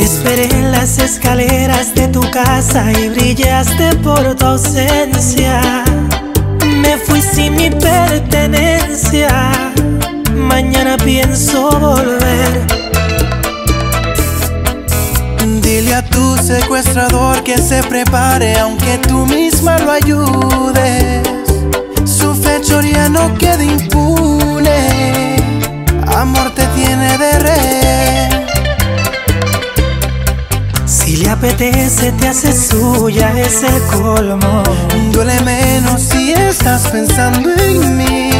Te esperé en las escaleras de tu casa y brillaste por tu ausencia. Me fui sin mi pertenencia. Mañana pienso volver. Dile a tu secuestrador que se prepare aunque tú misma lo ayudes. Su fechoría no quede impune. Amor te tiene de rey. Apetece, te hace suya, es el colmo. Duele menos si estás pensando en mí.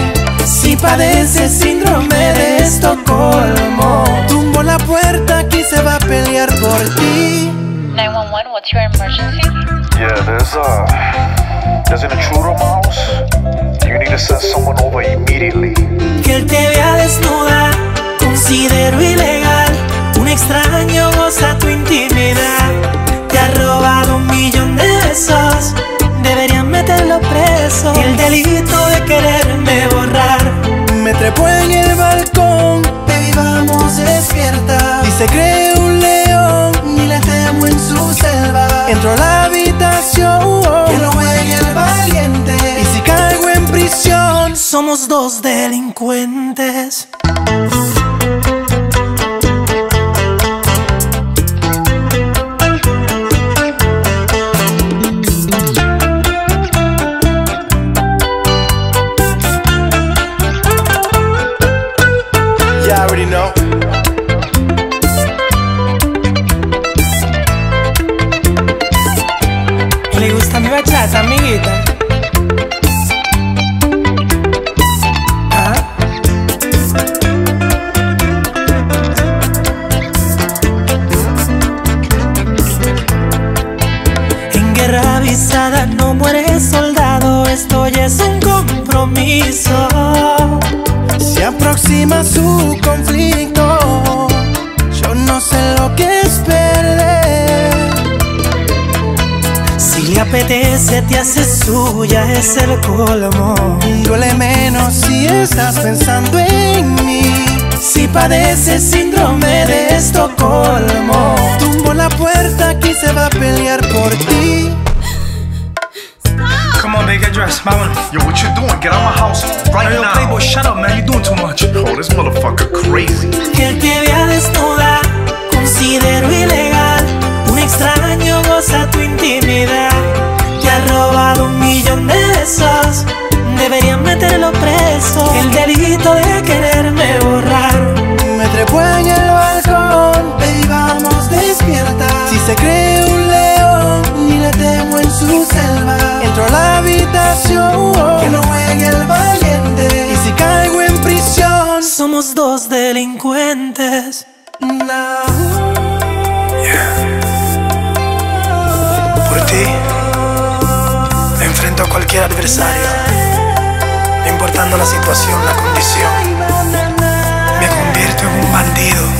Si padeces síndrome de Estocolmo, tumbo la puerta, aquí se va a pelear por ti. 911, what's your emergency? Yeah, there's uh there's an intruder, Miles. You need to send someone over immediately. que él te vea desnuda, considero ilegal. Preso. El delito de quererme borrar. Me trepó en el balcón, baby, vamos despierta. Y se cree un león, ni le temo en su selva. Entro a la habitación, que no juegue el valiente. Y si caigo en prisión, Somos dos delincuentes. Apetece, te hace suya, es el colmo. Duele menos si estás pensando en mí. Si padeces síndrome de Estocolmo, Tumbo la puerta, aquí se va a pelear por ti. Come on, babe, get dressed. Vámonos. Yo, what you doing? Get out my house right yo, now. Playboy, shut up, man. You doing too much. Oh, this motherfucker crazy. Que no juegue el valiente. Y si caigo en prisión, Somos dos delincuentes. no. Por ti, enfrento a cualquier adversario. No importando la situación, la condición. Me convierto en un bandido.